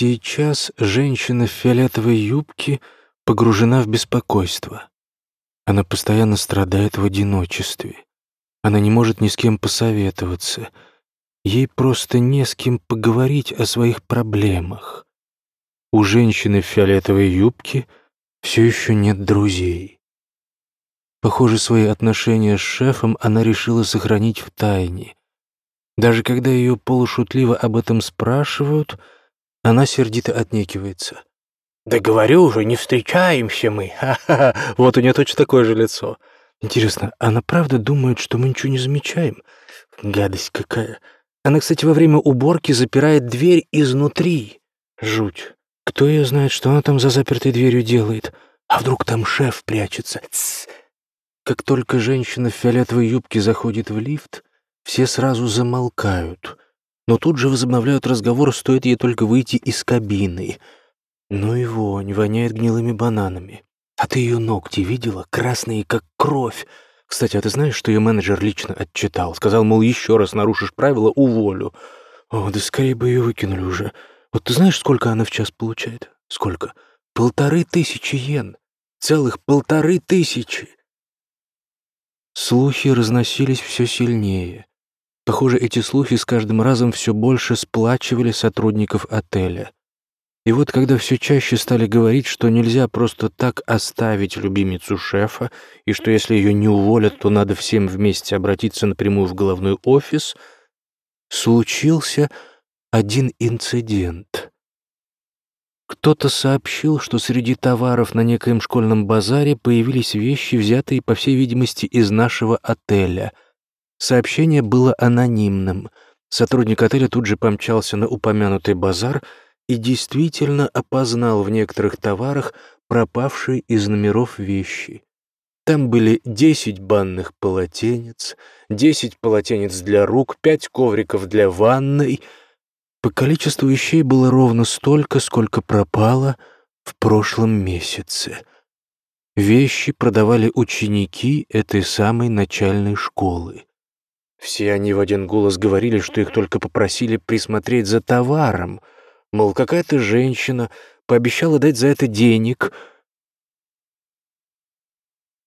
Сейчас женщина в фиолетовой юбке погружена в беспокойство. Она постоянно страдает в одиночестве. Она не может ни с кем посоветоваться. Ей просто не с кем поговорить о своих проблемах. У женщины в фиолетовой юбке все еще нет друзей. Похоже, свои отношения с шефом она решила сохранить в тайне. Даже когда ее полушутливо об этом спрашивают, она сердито отнекивается. «Да говорю уже, не встречаемся мы. Ха-ха-ха. Вот у нее точно такое же лицо. Интересно, она правда думает, что мы ничего не замечаем? Гадость какая. Она, кстати, во время уборки запирает дверь изнутри. Жуть. Кто ее знает, что она там за запертой дверью делает? А вдруг там шеф прячется? Тссс. Как только женщина в фиолетовой юбке заходит в лифт, все сразу замолкают, но тут же возобновляют разговор, стоит ей только выйти из кабины. Ну и вонь, воняет гнилыми бананами. А ты ее ногти видела? Красные, как кровь. Кстати, а ты знаешь, что ее менеджер лично отчитал? Сказал, мол, еще раз нарушишь правила, уволю. О, да скорее бы ее выкинули уже. Вот ты знаешь, сколько она в час получает? Сколько? Полторы тысячи йен. Целых полторы тысячи. Слухи разносились все сильнее. Похоже, эти слухи с каждым разом все больше сплачивали сотрудников отеля. И вот когда все чаще стали говорить, что нельзя просто так оставить любимицу шефа, и что если ее не уволят, то надо всем вместе обратиться напрямую в головной офис, случился один инцидент. Кто-то сообщил, что среди товаров на некоем школьном базаре появились вещи, взятые, по всей видимости, из нашего отеля. Сообщение было анонимным. Сотрудник отеля тут же помчался на упомянутый базар и действительно опознал в некоторых товарах пропавшие из номеров вещи. Там были 10 банных полотенец, 10 полотенец для рук, 5 ковриков для ванной — по количеству вещей было ровно столько, сколько пропало в прошлом месяце. Вещи продавали ученики этой самой начальной школы. Все они в один голос говорили, что их только попросили присмотреть за товаром. Мол, какая-то женщина пообещала дать за это денег,